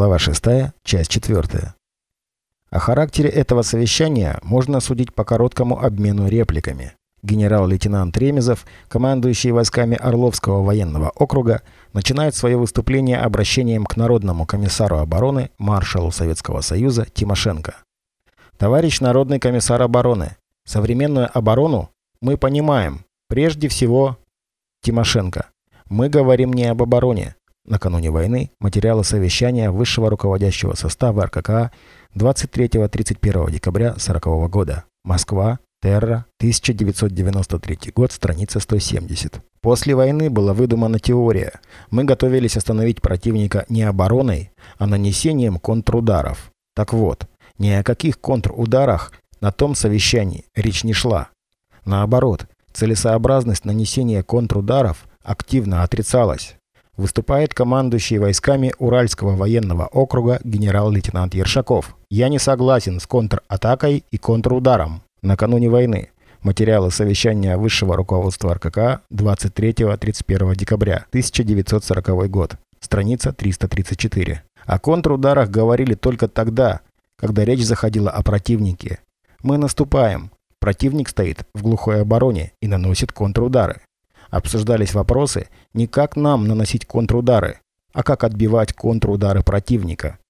Глава 6, часть 4. О характере этого совещания можно судить по короткому обмену репликами. Генерал-лейтенант Ремезов, командующий войсками Орловского военного округа, начинает свое выступление обращением к Народному комиссару обороны, маршалу Советского Союза Тимошенко. Товарищ Народный комиссар обороны, современную оборону мы понимаем, прежде всего, Тимошенко. Мы говорим не об обороне. Накануне войны материалы совещания высшего руководящего состава РККА 23-31 декабря 1940 года. Москва, Терра, 1993 год, страница 170. После войны была выдумана теория. Мы готовились остановить противника не обороной, а нанесением контрударов. Так вот, ни о каких контрударах на том совещании речь не шла. Наоборот, целесообразность нанесения контрударов активно отрицалась. Выступает командующий войсками Уральского военного округа генерал-лейтенант Ершаков. Я не согласен с контратакой и контрударом. Накануне войны. Материалы совещания высшего руководства РКК 23-31 декабря 1940 год. Страница 334. О контрударах говорили только тогда, когда речь заходила о противнике. Мы наступаем. Противник стоит в глухой обороне и наносит контрудары. Обсуждались вопросы не как нам наносить контрудары, а как отбивать контрудары противника.